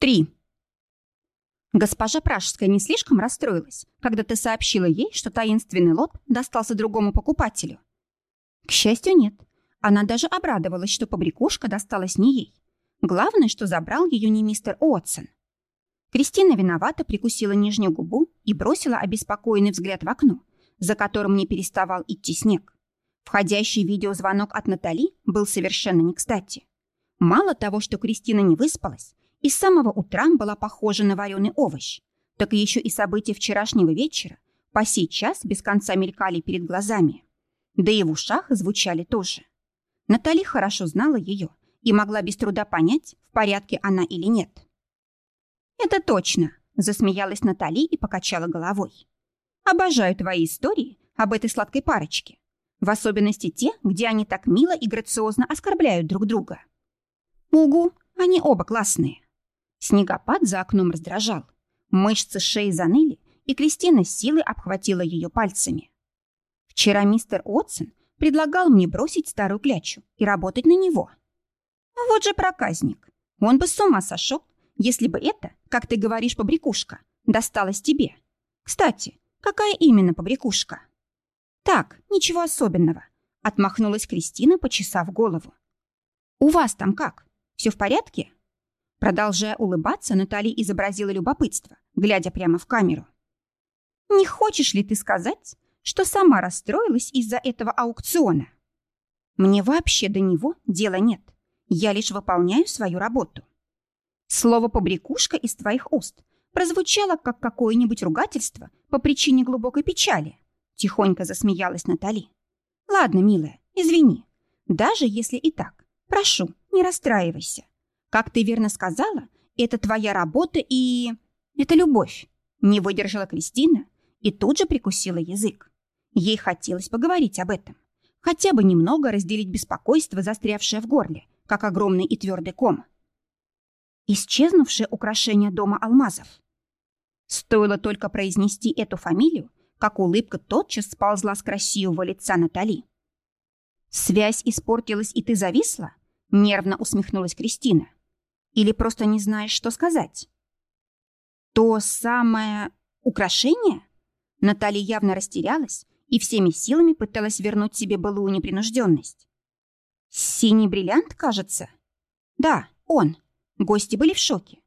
Три. Госпожа Пражская не слишком расстроилась, когда ты сообщила ей, что таинственный лот достался другому покупателю. К счастью, нет. Она даже обрадовалась, что побрякушка досталась не ей. Главное, что забрал ее не мистер Уотсон. Кристина виновато прикусила нижнюю губу и бросила обеспокоенный взгляд в окно, за которым не переставал идти снег. Входящий видеозвонок от Натали был совершенно не кстати. Мало того, что Кристина не выспалась и с самого утра была похожа на вареный овощ, так еще и события вчерашнего вечера по сей час без конца мелькали перед глазами. Да и в ушах звучали тоже. Натали хорошо знала ее и могла без труда понять, в порядке она или нет. «Это точно», — засмеялась Натали и покачала головой. «Обожаю твои истории об этой сладкой парочке. В особенности те, где они так мило и грациозно оскорбляют друг друга. Угу, они оба классные». Снегопад за окном раздражал. Мышцы шеи заныли, и Кристина с силой обхватила ее пальцами. Вчера мистер Отсон предлагал мне бросить старую клячу и работать на него. Вот же проказник. Он бы с ума сошел, если бы это, как ты говоришь, побрякушка, досталось тебе. Кстати, какая именно побрякушка? Так, ничего особенного, отмахнулась Кристина, почесав голову. У вас там как? Все в порядке? Продолжая улыбаться, Натали изобразила любопытство, глядя прямо в камеру. «Не хочешь ли ты сказать, что сама расстроилась из-за этого аукциона?» «Мне вообще до него дела нет. Я лишь выполняю свою работу. Слово «побрякушка» из твоих уст прозвучало, как какое-нибудь ругательство по причине глубокой печали. Тихонько засмеялась Натали. Ладно, милая, извини. Даже если и так, прошу, не расстраивайся. Как ты верно сказала, это твоя работа и... Это любовь. Не выдержала Кристина и тут же прикусила язык. Ей хотелось поговорить об этом. Хотя бы немного разделить беспокойство, застрявшее в горле, как огромный и твердый ком исчезнувшее украшение дома алмазов. Стоило только произнести эту фамилию, как улыбка тотчас сползла с красивого лица Натали. «Связь испортилась, и ты зависла?» — нервно усмехнулась Кристина. «Или просто не знаешь, что сказать?» «То самое украшение?» Натали явно растерялась и всеми силами пыталась вернуть себе былую непринужденность. «Синий бриллиант, кажется?» «Да, он», Гости были в шоке.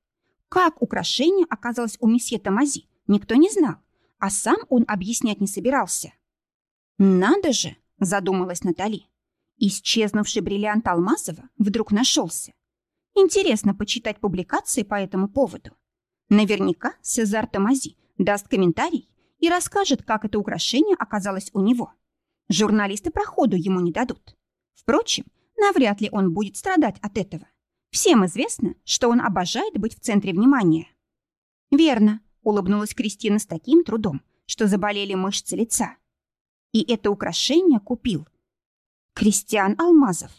Как украшение оказалось у месье Тамази, никто не знал, а сам он объяснять не собирался. «Надо же!» – задумалась Натали. Исчезнувший бриллиант Алмазова вдруг нашелся. Интересно почитать публикации по этому поводу. Наверняка Сезар Тамази даст комментарий и расскажет, как это украшение оказалось у него. Журналисты проходу ему не дадут. Впрочем, навряд ли он будет страдать от этого. Всем известно, что он обожает быть в центре внимания. Верно, улыбнулась Кристина с таким трудом, что заболели мышцы лица. И это украшение купил Кристиан Алмазов.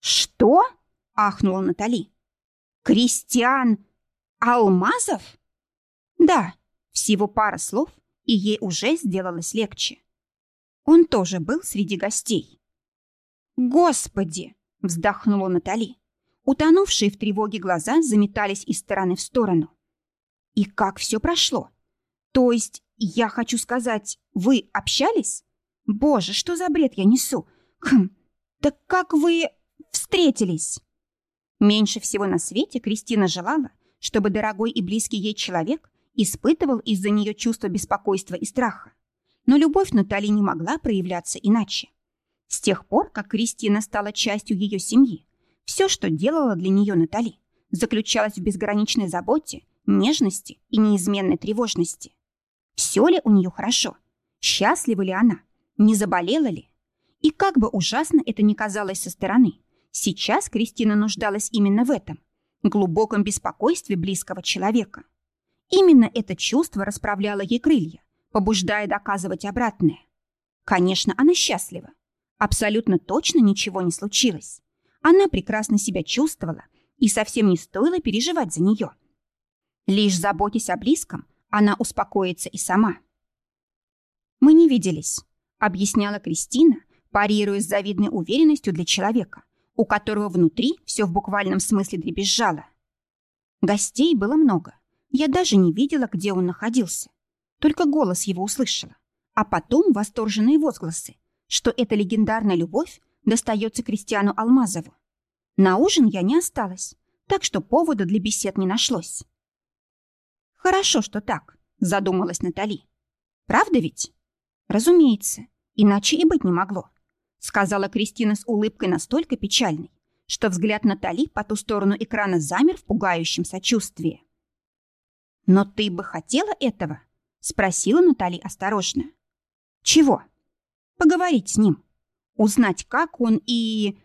Что? Ахнула Натали. Кристиан Алмазов? Да, всего пара слов, и ей уже сделалось легче. Он тоже был среди гостей. Господи, вздохнула Натали. Утонувшие в тревоге глаза заметались из стороны в сторону. И как все прошло? То есть, я хочу сказать, вы общались? Боже, что за бред я несу? Хм, так как вы встретились? Меньше всего на свете Кристина желала, чтобы дорогой и близкий ей человек испытывал из-за нее чувство беспокойства и страха. Но любовь Натали не могла проявляться иначе. С тех пор, как Кристина стала частью ее семьи, все, что делала для нее Натали, заключалось в безграничной заботе, нежности и неизменной тревожности. Все ли у нее хорошо? Счастлива ли она? Не заболела ли? И как бы ужасно это ни казалось со стороны, сейчас Кристина нуждалась именно в этом, глубоком беспокойстве близкого человека. Именно это чувство расправляло ей крылья, побуждая доказывать обратное. Конечно, она счастлива. Абсолютно точно ничего не случилось. Она прекрасно себя чувствовала, и совсем не стоило переживать за нее. Лишь заботясь о близком, она успокоится и сама. «Мы не виделись», — объясняла Кристина, парируя с завидной уверенностью для человека, у которого внутри все в буквальном смысле дребезжало. Гостей было много. Я даже не видела, где он находился. Только голос его услышала. А потом восторженные возгласы, что эта легендарная любовь достается Кристиану Алмазову. На ужин я не осталась, так что повода для бесед не нашлось. «Хорошо, что так», — задумалась Натали. «Правда ведь?» «Разумеется, иначе и быть не могло», — сказала Кристина с улыбкой настолько печальной, что взгляд Натали по ту сторону экрана замер в пугающем сочувствии. «Но ты бы хотела этого?» — спросила Натали осторожно. «Чего?» «Поговорить с ним. Узнать, как он и...»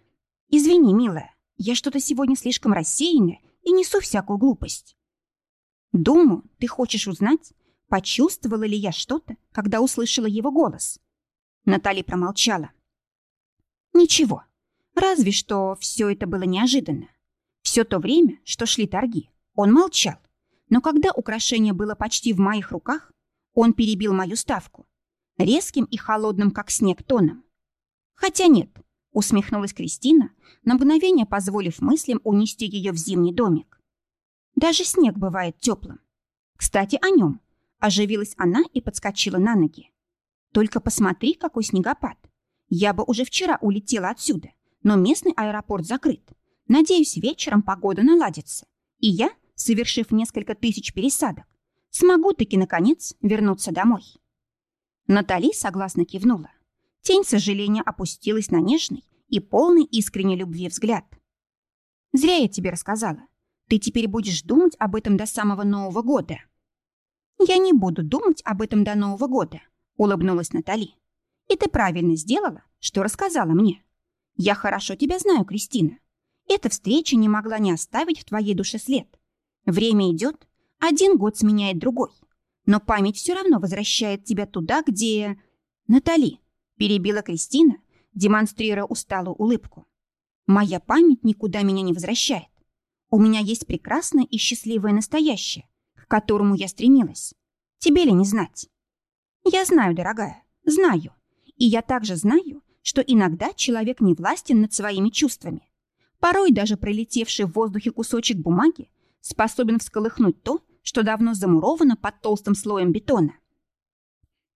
«Извини, милая, я что-то сегодня слишком рассеянная и несу всякую глупость. Думаю, ты хочешь узнать, почувствовала ли я что-то, когда услышала его голос. Натали промолчала. Ничего, разве что все это было неожиданно. Все то время, что шли торги, он молчал. Но когда украшение было почти в моих руках, он перебил мою ставку. Резким и холодным, как снег, тоном. Хотя нет, усмехнулась Кристина, на мгновение позволив мыслям унести ее в зимний домик. Даже снег бывает теплым. Кстати, о нем. Оживилась она и подскочила на ноги. Только посмотри, какой снегопад. Я бы уже вчера улетела отсюда, но местный аэропорт закрыт. Надеюсь, вечером погода наладится. И я, совершив несколько тысяч пересадок, смогу таки, наконец, вернуться домой. Натали согласно кивнула. Тень сожаления опустилась на нежный и полный искренней любви взгляд. «Зря я тебе рассказала. Ты теперь будешь думать об этом до самого Нового года». «Я не буду думать об этом до Нового года», — улыбнулась Натали. «И ты правильно сделала, что рассказала мне. Я хорошо тебя знаю, Кристина. Эта встреча не могла не оставить в твоей душе след. Время идет, один год сменяет другой. Но память все равно возвращает тебя туда, где... Натали, перебила Кристина, демонстрируя усталую улыбку. Моя память никуда меня не возвращает. У меня есть прекрасное и счастливое настоящее, к которому я стремилась. Тебе ли не знать? Я знаю, дорогая, знаю. И я также знаю, что иногда человек не властен над своими чувствами. Порой даже пролетевший в воздухе кусочек бумаги способен всколыхнуть то, что давно замуровано под толстым слоем бетона.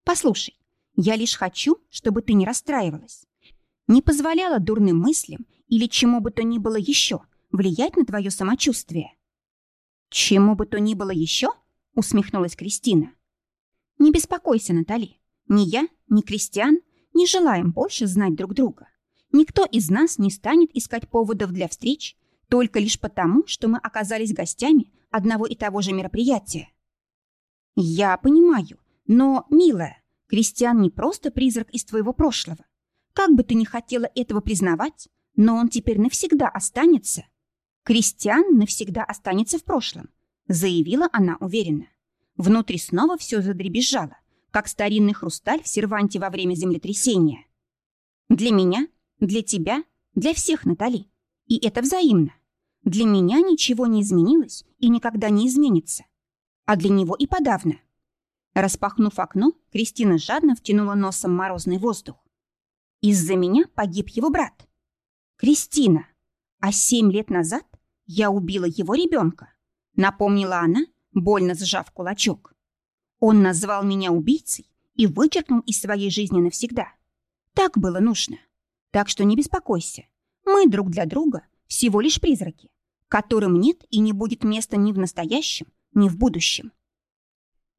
Послушай, я лишь хочу, чтобы ты не расстраивалась. Не позволяла дурным мыслям или чему бы то ни было еще влиять на твое самочувствие. Чему бы то ни было еще? Усмехнулась Кристина. Не беспокойся, Натали. Ни я, ни Кристиан не желаем больше знать друг друга. Никто из нас не станет искать поводов для встреч только лишь потому, что мы оказались гостями одного и того же мероприятия. Я понимаю, но, милая, Кристиан не просто призрак из твоего прошлого. Как бы ты ни хотела этого признавать, но он теперь навсегда останется. Кристиан навсегда останется в прошлом, заявила она уверенно. Внутри снова все задребезжало, как старинный хрусталь в серванте во время землетрясения. Для меня, для тебя, для всех, Натали. И это взаимно. Для меня ничего не изменилось и никогда не изменится. А для него и подавно. Распахнув окно, Кристина жадно втянула носом морозный воздух. Из-за меня погиб его брат. Кристина. А семь лет назад я убила его ребенка. Напомнила она, больно сжав кулачок. Он назвал меня убийцей и вычеркнул из своей жизни навсегда. Так было нужно. Так что не беспокойся. Мы друг для друга всего лишь призраки, которым нет и не будет места ни в настоящем, ни в будущем.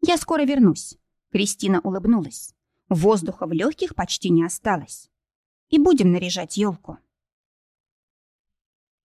«Я скоро вернусь», — Кристина улыбнулась. Воздуха в легких почти не осталось. «И будем наряжать елку».